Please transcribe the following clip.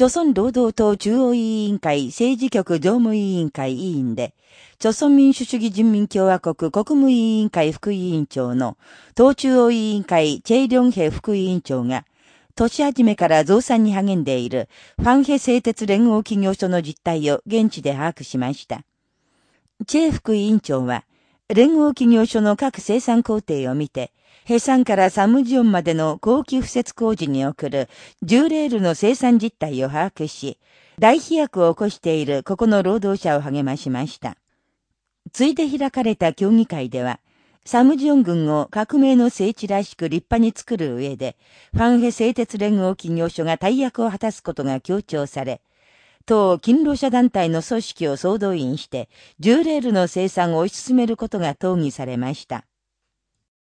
朝鮮労働党中央委員会政治局常務委員会委員で、朝鮮民主主義人民共和国国務委員会副委員長の党中央委員会チェイリョンヘ副委員長が、年始めから増産に励んでいるファンヘ製鉄連合企業所の実態を現地で把握しました。チェイ副委員長は、連合企業所の各生産工程を見て、ヘサンからサムジオンまでの後期敷設工事に送る重レールの生産実態を把握し、大飛躍を起こしているここの労働者を励ましました。ついで開かれた協議会では、サムジヨン軍を革命の聖地らしく立派に作る上で、ファンヘ製鉄連合企業所が大役を果たすことが強調され、党勤労者団体の組織を総動員して、10レールの生産を推し進めることが討議されました。